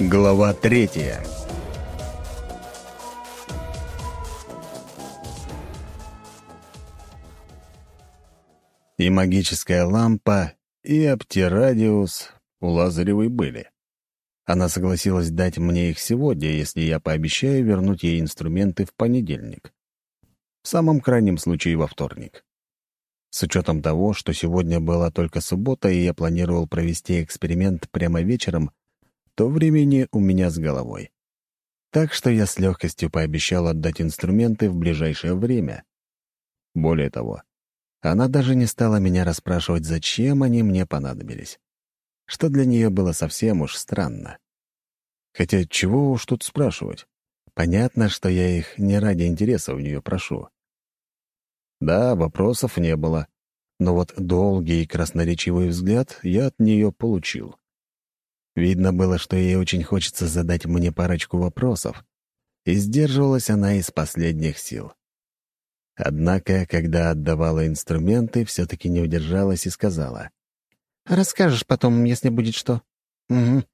Глава третья И магическая лампа, и оптирадиус у Лазаревой были. Она согласилась дать мне их сегодня, если я пообещаю вернуть ей инструменты в понедельник. В самом крайнем случае во вторник. С учетом того, что сегодня была только суббота, и я планировал провести эксперимент прямо вечером, то времени у меня с головой. Так что я с легкостью пообещал отдать инструменты в ближайшее время. Более того, она даже не стала меня расспрашивать, зачем они мне понадобились, что для нее было совсем уж странно. Хотя чего уж тут спрашивать? Понятно, что я их не ради интереса у нее прошу. Да, вопросов не было, но вот долгий красноречивый взгляд я от нее получил. Видно было, что ей очень хочется задать мне парочку вопросов, и сдерживалась она из последних сил. Однако, когда отдавала инструменты, все-таки не удержалась и сказала. «Расскажешь потом, если будет что». «Угу,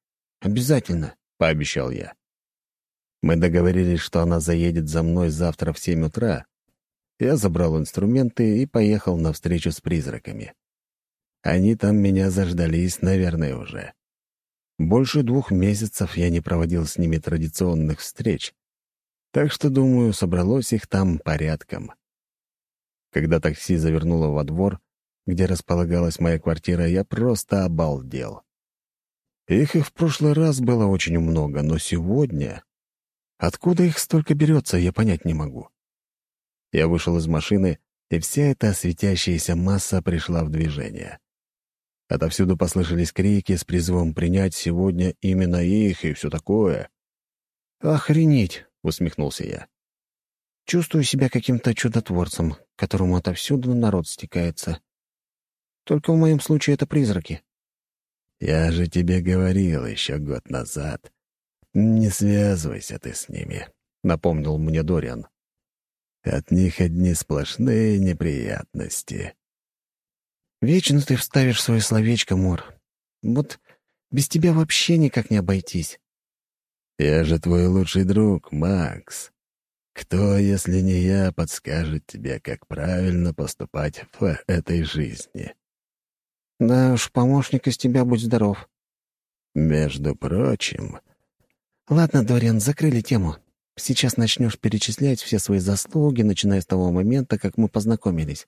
обязательно», — пообещал я. Мы договорились, что она заедет за мной завтра в семь утра. Я забрал инструменты и поехал на встречу с призраками. Они там меня заждались, наверное, уже. Больше двух месяцев я не проводил с ними традиционных встреч, так что, думаю, собралось их там порядком. Когда такси завернуло во двор, где располагалась моя квартира, я просто обалдел. Их и в прошлый раз было очень много, но сегодня... Откуда их столько берется, я понять не могу. Я вышел из машины, и вся эта светящаяся масса пришла в движение. Отовсюду послышались крики с призывом принять сегодня именно их и все такое. «Охренеть!» — усмехнулся я. Чувствую себя каким-то чудотворцем, которому отовсюду народ стекается. Только в моем случае это призраки. Я же тебе говорил еще год назад. Не связывайся ты с ними, — напомнил мне Дориан. От них одни сплошные неприятности. Вечно ты вставишь свое словечко, Мор. Вот без тебя вообще никак не обойтись. Я же твой лучший друг, Макс. Кто, если не я, подскажет тебе, как правильно поступать в этой жизни? Да уж, помощник из тебя будь здоров. Между прочим... Ладно, Дориан, закрыли тему. Сейчас начнешь перечислять все свои заслуги, начиная с того момента, как мы познакомились.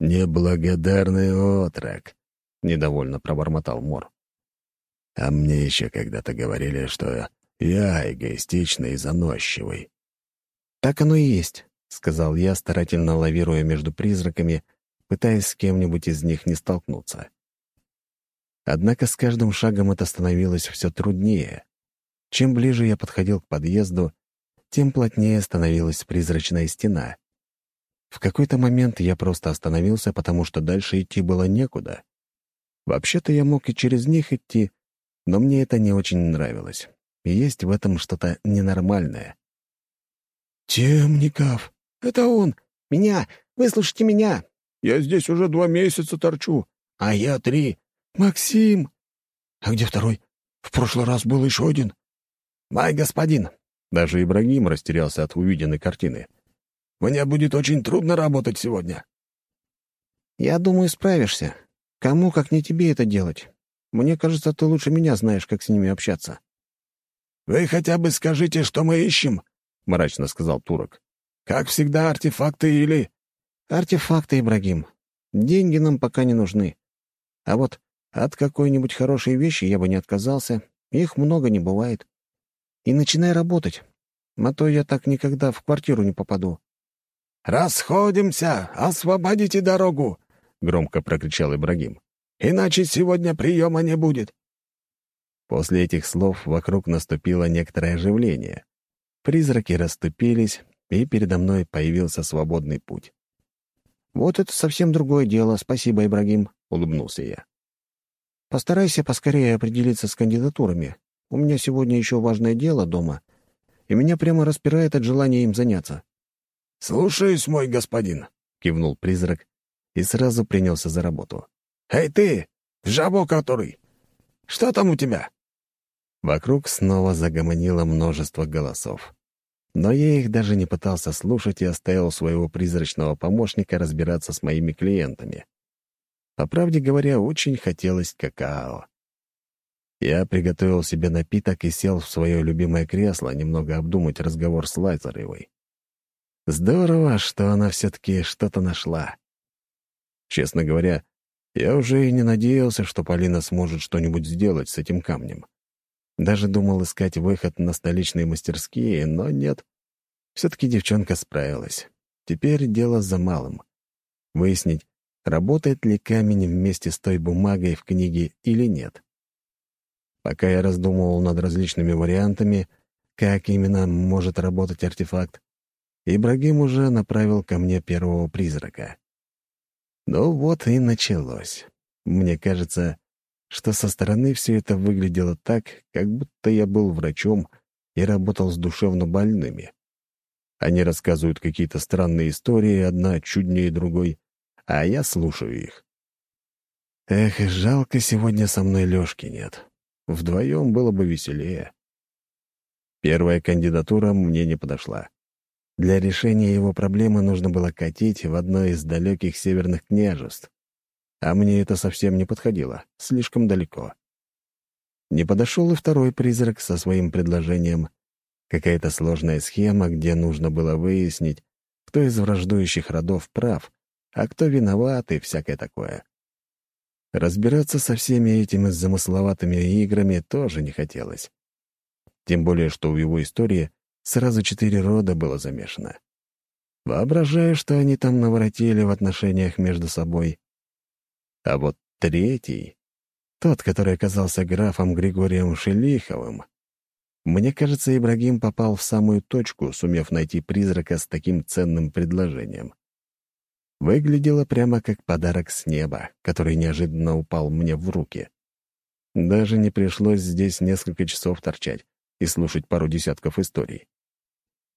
«Неблагодарный отрок», — недовольно пробормотал Мор. «А мне еще когда-то говорили, что я эгоистичный и заносчивый. «Так оно и есть», — сказал я, старательно лавируя между призраками, пытаясь с кем-нибудь из них не столкнуться. Однако с каждым шагом это становилось все труднее. Чем ближе я подходил к подъезду, тем плотнее становилась призрачная стена. В какой-то момент я просто остановился, потому что дальше идти было некуда. Вообще-то я мог и через них идти, но мне это не очень нравилось. И есть в этом что-то ненормальное. «Темников! Это он! Меня! Выслушайте меня!» «Я здесь уже два месяца торчу, а я три. Максим!» «А где второй? В прошлый раз был еще один». «Мой господин!» Даже Ибрагим растерялся от увиденной картины. «Мне будет очень трудно работать сегодня». «Я думаю, справишься. Кому, как не тебе, это делать? Мне кажется, ты лучше меня знаешь, как с ними общаться». «Вы хотя бы скажите, что мы ищем?» — мрачно сказал турок. «Как всегда, артефакты или...» «Артефакты, Ибрагим. Деньги нам пока не нужны. А вот от какой-нибудь хорошей вещи я бы не отказался. Их много не бывает. И начинай работать. А то я так никогда в квартиру не попаду». «Расходимся! Освободите дорогу!» — громко прокричал Ибрагим. «Иначе сегодня приема не будет». После этих слов вокруг наступило некоторое оживление. Призраки расступились, и передо мной появился свободный путь. «Вот это совсем другое дело. Спасибо, Ибрагим», — улыбнулся я. «Постарайся поскорее определиться с кандидатурами. У меня сегодня еще важное дело дома, и меня прямо распирает от желания им заняться». «Слушаюсь, мой господин», — кивнул призрак и сразу принялся за работу. «Эй ты, жабо который! Что там у тебя?» Вокруг снова загомонило множество голосов. Но я их даже не пытался слушать и оставил своего призрачного помощника разбираться с моими клиентами. По правде говоря, очень хотелось какао. Я приготовил себе напиток и сел в свое любимое кресло немного обдумать разговор с Лайзеревой. Здорово, что она все-таки что-то нашла. Честно говоря, я уже и не надеялся, что Полина сможет что-нибудь сделать с этим камнем. Даже думал искать выход на столичные мастерские, но нет. Все-таки девчонка справилась. Теперь дело за малым. Выяснить, работает ли камень вместе с той бумагой в книге или нет. Пока я раздумывал над различными вариантами, как именно может работать артефакт, Ибрагим уже направил ко мне первого призрака. Ну вот и началось. Мне кажется, что со стороны все это выглядело так, как будто я был врачом и работал с душевно больными. Они рассказывают какие-то странные истории, одна чуднее другой, а я слушаю их. Эх, жалко, сегодня со мной Лёшки нет. Вдвоем было бы веселее. Первая кандидатура мне не подошла. Для решения его проблемы нужно было катить в одно из далеких северных княжеств. А мне это совсем не подходило, слишком далеко. Не подошел и второй призрак со своим предложением. Какая-то сложная схема, где нужно было выяснить, кто из враждующих родов прав, а кто виноват и всякое такое. Разбираться со всеми этими замысловатыми играми тоже не хотелось. Тем более, что в его истории Сразу четыре рода было замешано. Воображаю, что они там наворотили в отношениях между собой. А вот третий, тот, который оказался графом Григорием Шелиховым, мне кажется, Ибрагим попал в самую точку, сумев найти призрака с таким ценным предложением. Выглядело прямо как подарок с неба, который неожиданно упал мне в руки. Даже не пришлось здесь несколько часов торчать и слушать пару десятков историй.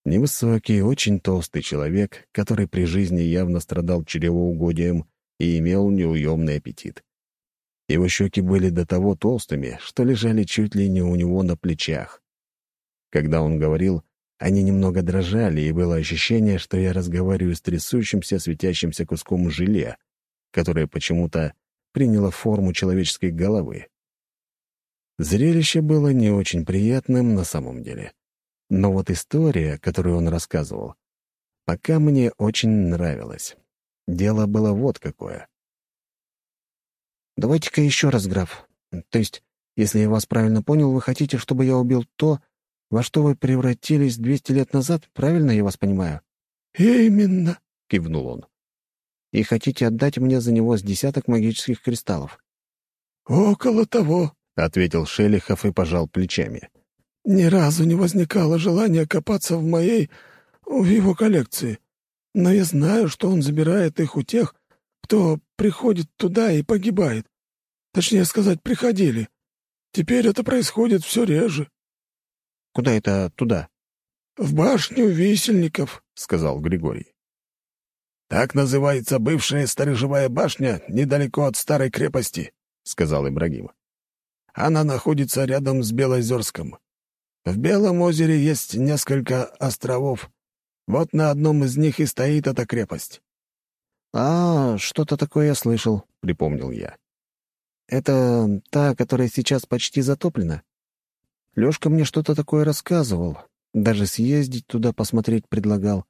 Невысокий, очень толстый человек, который при жизни явно страдал чревоугодием и имел неуемный аппетит. Его щеки были до того толстыми, что лежали чуть ли не у него на плечах. Когда он говорил, они немного дрожали, и было ощущение, что я разговариваю с трясущимся, светящимся куском желе, которое почему-то приняло форму человеческой головы. Зрелище было не очень приятным на самом деле. Но вот история, которую он рассказывал, пока мне очень нравилась. Дело было вот какое. «Давайте-ка еще раз, граф. То есть, если я вас правильно понял, вы хотите, чтобы я убил то, во что вы превратились 200 лет назад, правильно я вас понимаю?» «Именно», — кивнул он. «И хотите отдать мне за него с десяток магических кристаллов?» «Около того», — ответил Шелихов и пожал плечами. «Ни разу не возникало желания копаться в моей... в его коллекции. Но я знаю, что он забирает их у тех, кто приходит туда и погибает. Точнее сказать, приходили. Теперь это происходит все реже». «Куда это туда?» «В башню висельников», — сказал Григорий. «Так называется бывшая сторожевая башня недалеко от старой крепости», — сказал Ибрагим. Она находится рядом с Белозерском. В Белом озере есть несколько островов. Вот на одном из них и стоит эта крепость». «А, что-то такое я слышал», — припомнил я. «Это та, которая сейчас почти затоплена? Лёшка мне что-то такое рассказывал. Даже съездить туда посмотреть предлагал.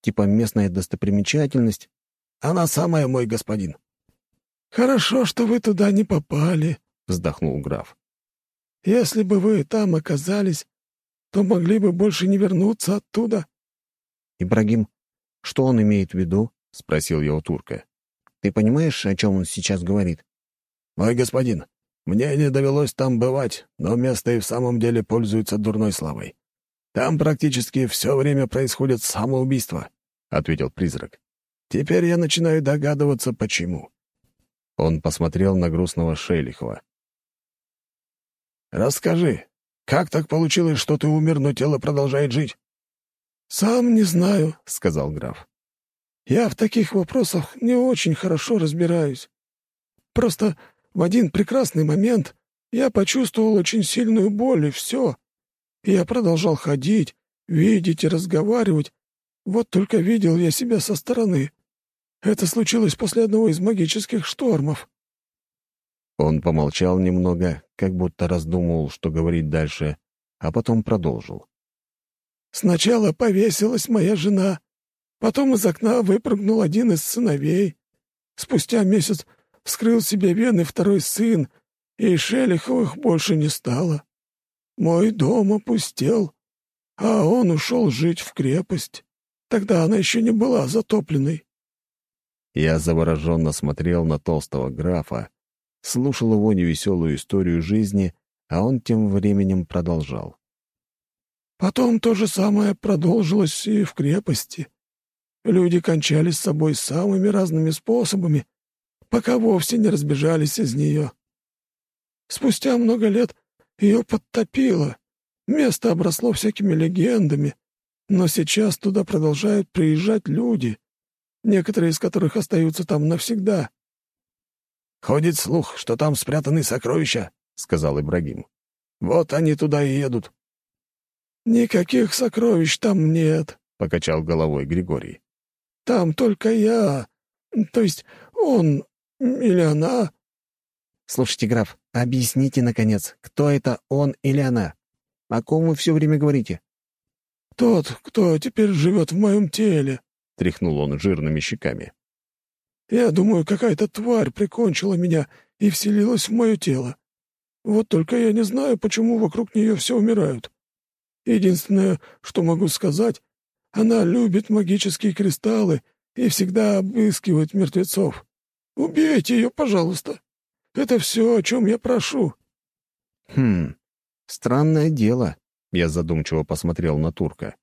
Типа местная достопримечательность». «Она самая, мой господин». «Хорошо, что вы туда не попали», вздохнул граф. «Если бы вы там оказались, то могли бы больше не вернуться оттуда». «Ибрагим, что он имеет в виду?» — спросил его турка. «Ты понимаешь, о чем он сейчас говорит?» «Мой господин, мне не довелось там бывать, но место и в самом деле пользуется дурной славой. Там практически все время происходит самоубийство», — ответил призрак. «Теперь я начинаю догадываться, почему». Он посмотрел на грустного Шелихова. Расскажи, как так получилось, что ты умер, но тело продолжает жить?» «Сам не знаю», — сказал граф. «Я в таких вопросах не очень хорошо разбираюсь. Просто в один прекрасный момент Я почувствовал очень сильную боль, и все. Я продолжал ходить, видеть и разговаривать. Вот только видел я себя со стороны. Это случилось после одного из магических штормов». Он помолчал немного, как будто раздумывал, что говорить дальше, а потом продолжил. «Сначала повесилась моя жена, потом из окна выпрыгнул один из сыновей. Спустя месяц вскрыл себе вены второй сын, и Шелиховых больше не стало. Мой дом опустел, а он ушел жить в крепость. Тогда она еще не была затопленной. Я завороженно смотрел на толстого графа, слушал его невеселую историю жизни, а он тем временем продолжал. Потом то же самое продолжилось и в крепости. Люди кончали с собой самыми разными способами, пока вовсе не разбежались из нее. Спустя много лет ее подтопило, место обросло всякими легендами, но сейчас туда продолжают приезжать люди, некоторые из которых остаются там навсегда. «Ходит слух, что там спрятаны сокровища», — сказал Ибрагим. «Вот они туда и едут». «Никаких сокровищ там нет», — покачал головой Григорий. «Там только я, то есть он или она». «Слушайте, граф, объясните, наконец, кто это он или она? О ком вы все время говорите?» «Тот, кто теперь живет в моем теле», — тряхнул он жирными щеками. Я думаю, какая-то тварь прикончила меня и вселилась в мое тело. Вот только я не знаю, почему вокруг нее все умирают. Единственное, что могу сказать, она любит магические кристаллы и всегда обыскивает мертвецов. Убейте ее, пожалуйста. Это все, о чем я прошу». «Хм, странное дело», — я задумчиво посмотрел на турка.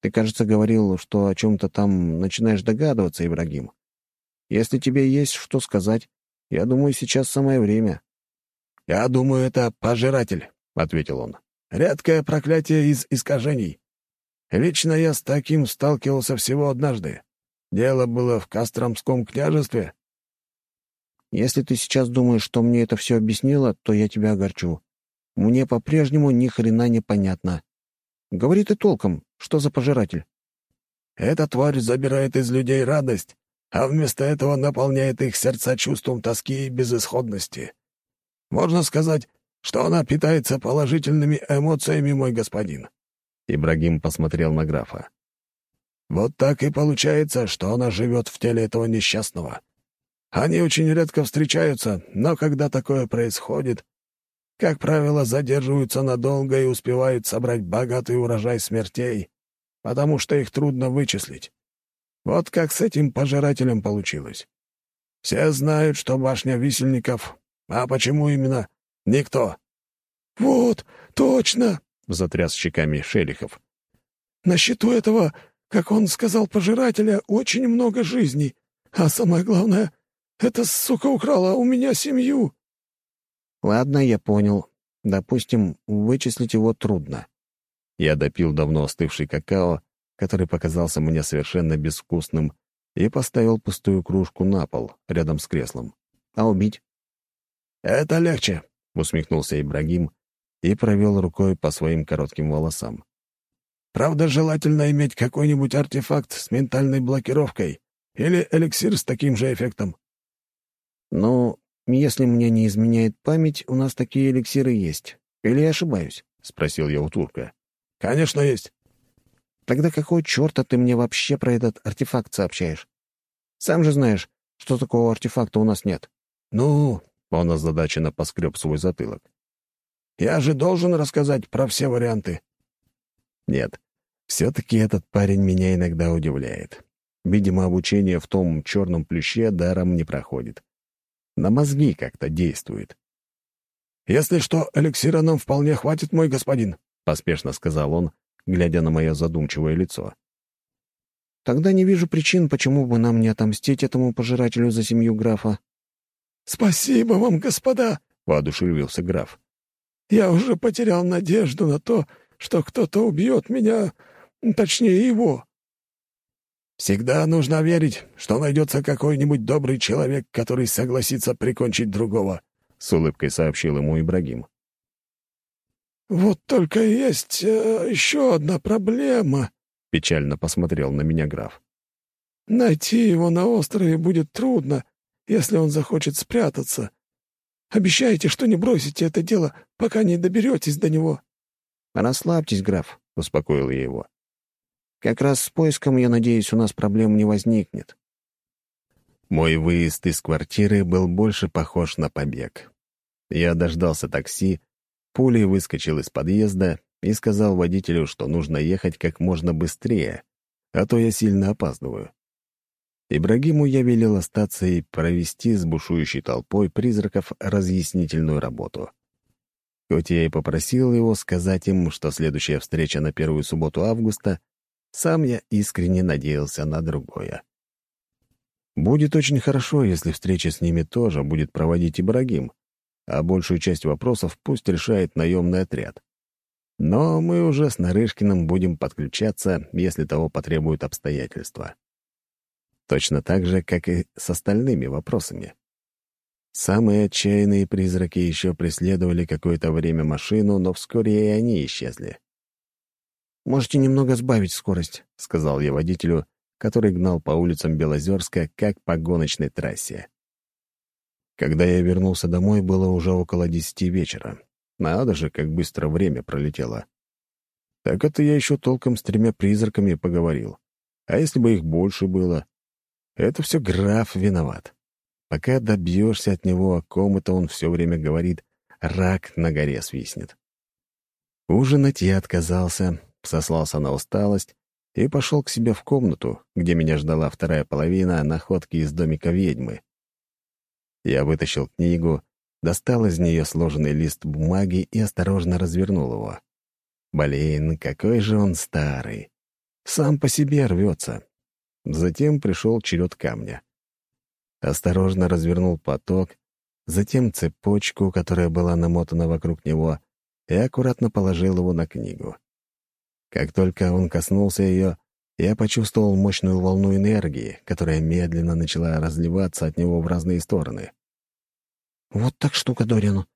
«Ты, кажется, говорил, что о чем-то там начинаешь догадываться, Ибрагим. Если тебе есть что сказать, я думаю, сейчас самое время». «Я думаю, это пожиратель», — ответил он. «Редкое проклятие из искажений. Лично я с таким сталкивался всего однажды. Дело было в Костромском княжестве». «Если ты сейчас думаешь, что мне это все объяснило, то я тебя огорчу. Мне по-прежнему ни хрена не понятно. Говори ты толком, что за пожиратель?» «Эта тварь забирает из людей радость, а вместо этого наполняет их сердца чувством тоски и безысходности. Можно сказать, что она питается положительными эмоциями, мой господин». Ибрагим посмотрел на графа. «Вот так и получается, что она живет в теле этого несчастного. Они очень редко встречаются, но когда такое происходит, как правило, задерживаются надолго и успевают собрать богатый урожай смертей, потому что их трудно вычислить. Вот как с этим пожирателем получилось. Все знают, что башня висельников, а почему именно — никто. «Вот, точно!» — затряс щеками Шелихов. «На счету этого, как он сказал, пожирателя, очень много жизней. А самое главное, эта сука украла у меня семью». «Ладно, я понял. Допустим, вычислить его трудно». Я допил давно остывший какао который показался мне совершенно безвкусным, и поставил пустую кружку на пол, рядом с креслом. «А убить?» «Это легче», — усмехнулся Ибрагим и провел рукой по своим коротким волосам. «Правда, желательно иметь какой-нибудь артефакт с ментальной блокировкой или эликсир с таким же эффектом». «Ну, если мне не изменяет память, у нас такие эликсиры есть. Или я ошибаюсь?» — спросил я у турка. «Конечно, есть. Тогда какого черта ты мне вообще про этот артефакт сообщаешь? Сам же знаешь, что такого артефакта у нас нет». «Ну...» — он озадаченно поскреб свой затылок. «Я же должен рассказать про все варианты». «Нет, все-таки этот парень меня иногда удивляет. Видимо, обучение в том черном плюще даром не проходит. На мозги как-то действует». «Если что, эликсира нам вполне хватит, мой господин», — поспешно сказал он, глядя на мое задумчивое лицо. «Тогда не вижу причин, почему бы нам не отомстить этому пожирателю за семью графа». «Спасибо вам, господа!» — воодушевился граф. «Я уже потерял надежду на то, что кто-то убьет меня, точнее его». «Всегда нужно верить, что найдется какой-нибудь добрый человек, который согласится прикончить другого», — с улыбкой сообщил ему Ибрагим. «Вот только есть э, еще одна проблема», — печально посмотрел на меня граф. «Найти его на острове будет трудно, если он захочет спрятаться. Обещайте, что не бросите это дело, пока не доберетесь до него». «Расслабьтесь, граф», — успокоил я его. «Как раз с поиском, я надеюсь, у нас проблем не возникнет». Мой выезд из квартиры был больше похож на побег. Я дождался такси, пулей выскочил из подъезда и сказал водителю, что нужно ехать как можно быстрее, а то я сильно опаздываю. Ибрагиму я велел остаться и провести с бушующей толпой призраков разъяснительную работу. Хоть я и попросил его сказать им, что следующая встреча на первую субботу августа, сам я искренне надеялся на другое. Будет очень хорошо, если встреча с ними тоже будет проводить Ибрагим, а большую часть вопросов пусть решает наемный отряд. Но мы уже с Нарышкиным будем подключаться, если того потребуют обстоятельства. Точно так же, как и с остальными вопросами. Самые отчаянные призраки еще преследовали какое-то время машину, но вскоре и они исчезли. «Можете немного сбавить скорость», — сказал я водителю, который гнал по улицам Белозерска, как по гоночной трассе. Когда я вернулся домой, было уже около десяти вечера. Надо же, как быстро время пролетело. Так это я еще толком с тремя призраками поговорил. А если бы их больше было? Это все граф виноват. Пока добьешься от него, о ком это он все время говорит, рак на горе свистнет. Ужинать я отказался, сослался на усталость и пошел к себе в комнату, где меня ждала вторая половина находки из домика ведьмы. Я вытащил книгу, достал из нее сложенный лист бумаги и осторожно развернул его. Блин, какой же он старый. Сам по себе рвется. Затем пришел черед камня. Осторожно развернул поток, затем цепочку, которая была намотана вокруг него, и аккуратно положил его на книгу. Как только он коснулся ее, я почувствовал мощную волну энергии, которая медленно начала разливаться от него в разные стороны. «Вот так штука, Дориан.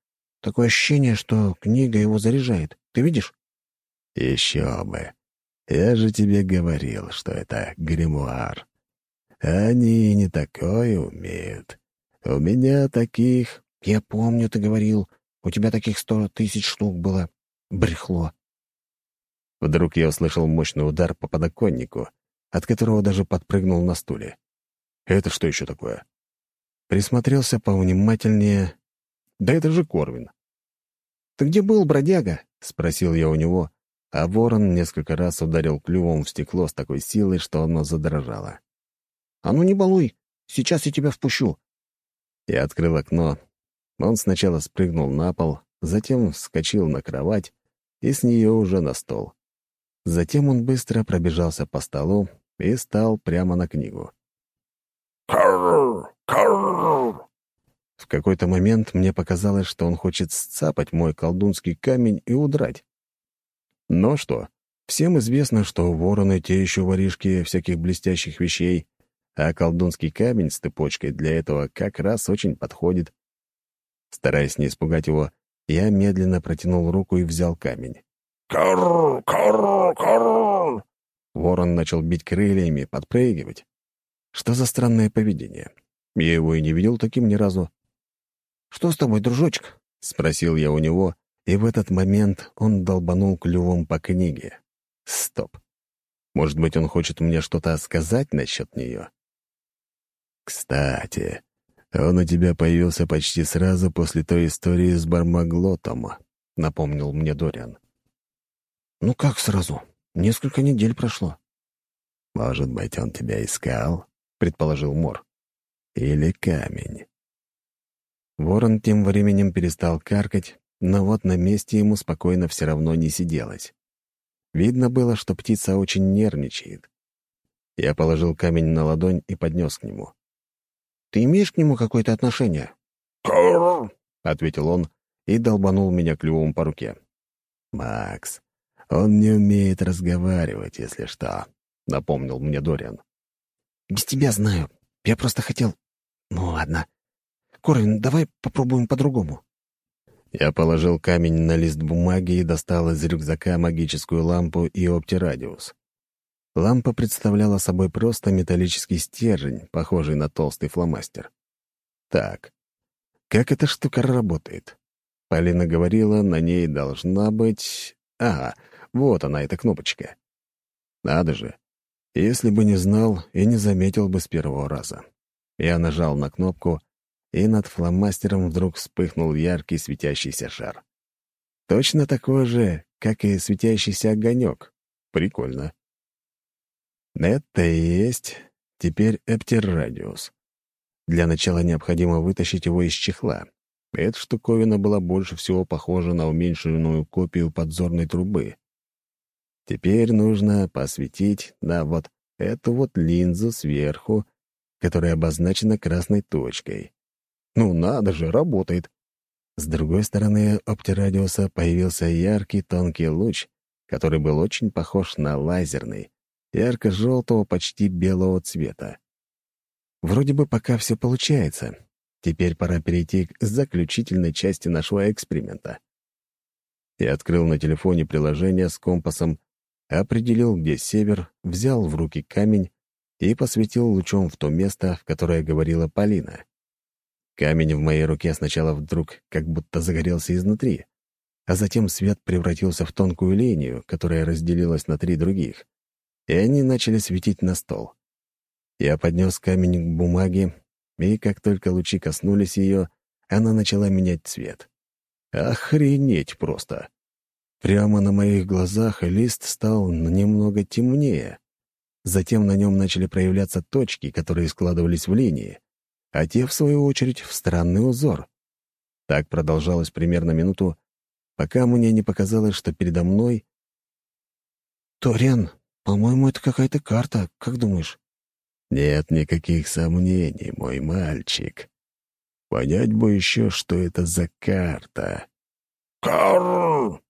Такое ощущение, что книга его заряжает. Ты видишь?» «Еще бы. Я же тебе говорил, что это гримуар. Они не такое умеют. У меня таких...» «Я помню, ты говорил. У тебя таких сто тысяч штук было. Брехло». Вдруг я услышал мощный удар по подоконнику, от которого даже подпрыгнул на стуле. Это что еще такое? Присмотрелся повнимательнее. Да это же Корвин. «Ты где был, бродяга?» — спросил я у него, а ворон несколько раз ударил клювом в стекло с такой силой, что оно задрожало. «А ну не балуй! Сейчас я тебя впущу!» Я открыл окно. Он сначала спрыгнул на пол, затем вскочил на кровать и с нее уже на стол. Затем он быстро пробежался по столу и стал прямо на книгу. «Карр! Карр!» В какой-то момент мне показалось, что он хочет сцапать мой колдунский камень и удрать. Но что? Всем известно, что вороны — те еще воришки всяких блестящих вещей, а колдунский камень с цепочкой для этого как раз очень подходит. Стараясь не испугать его, я медленно протянул руку и взял камень. «Карр! Карр! Карр!» Ворон начал бить крыльями, подпрыгивать. Что за странное поведение? Я его и не видел таким ни разу. «Что с тобой, дружочек?» — спросил я у него, и в этот момент он долбанул клювом по книге. Стоп. Может быть, он хочет мне что-то сказать насчет нее? Кстати, он у тебя появился почти сразу после той истории с Бармаглотом, напомнил мне Дориан. «Ну как сразу? Несколько недель прошло». «Может быть, он тебя искал?» — предположил Мор. «Или камень». Ворон тем временем перестал каркать, но вот на месте ему спокойно все равно не сиделось. Видно было, что птица очень нервничает. Я положил камень на ладонь и поднес к нему. «Ты имеешь к нему какое-то отношение?» «Карр!» — ответил он и долбанул меня клювом по руке. «Макс, «Он не умеет разговаривать, если что», — напомнил мне Дориан. «Без тебя знаю. Я просто хотел... Ну ладно. Корвин, давай попробуем по-другому». Я положил камень на лист бумаги и достал из рюкзака магическую лампу и оптирадиус. Лампа представляла собой просто металлический стержень, похожий на толстый фломастер. Так, как эта штука работает? Полина говорила, на ней должна быть... Ага, вот она, эта кнопочка. Надо же. Если бы не знал и не заметил бы с первого раза. Я нажал на кнопку, и над фломастером вдруг вспыхнул яркий светящийся шар. Точно такой же, как и светящийся огонек. Прикольно. Это и есть теперь эптеррадиус. Для начала необходимо вытащить его из чехла. Эта штуковина была больше всего похожа на уменьшенную копию подзорной трубы. Теперь нужно посветить на вот эту вот линзу сверху, которая обозначена красной точкой. Ну надо же, работает. С другой стороны оптирадиуса появился яркий тонкий луч, который был очень похож на лазерный, ярко-желтого, почти белого цвета. Вроде бы пока все получается. Теперь пора перейти к заключительной части нашего эксперимента. Я открыл на телефоне приложение с компасом, определил, где север, взял в руки камень и посветил лучом в то место, в которое говорила Полина. Камень в моей руке сначала вдруг как будто загорелся изнутри, а затем свет превратился в тонкую линию, которая разделилась на три других, и они начали светить на стол. Я поднес камень к бумаге, и как только лучи коснулись ее, она начала менять цвет. Охренеть просто! Прямо на моих глазах лист стал немного темнее. Затем на нем начали проявляться точки, которые складывались в линии, а те, в свою очередь, в странный узор. Так продолжалось примерно минуту, пока мне не показалось, что передо мной... «Ториан, по-моему, это какая-то карта, как думаешь?» Нет никаких сомнений, мой мальчик. Понять бы еще, что это за карта. «Карр!»